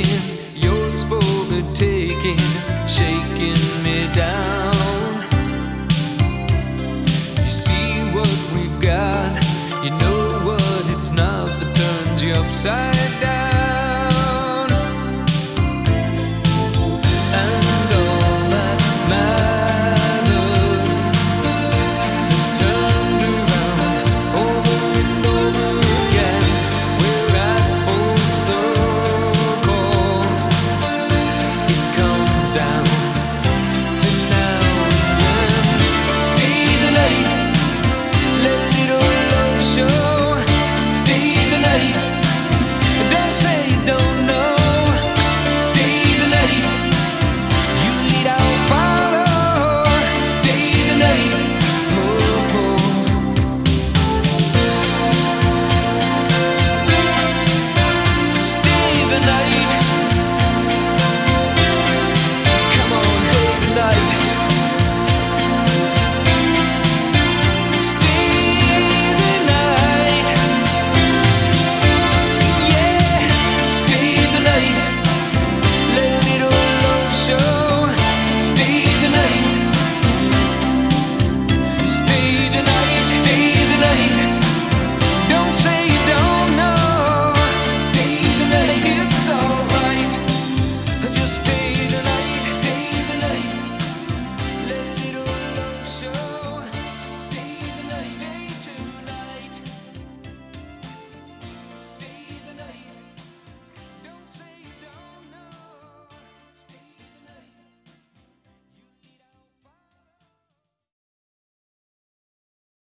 again.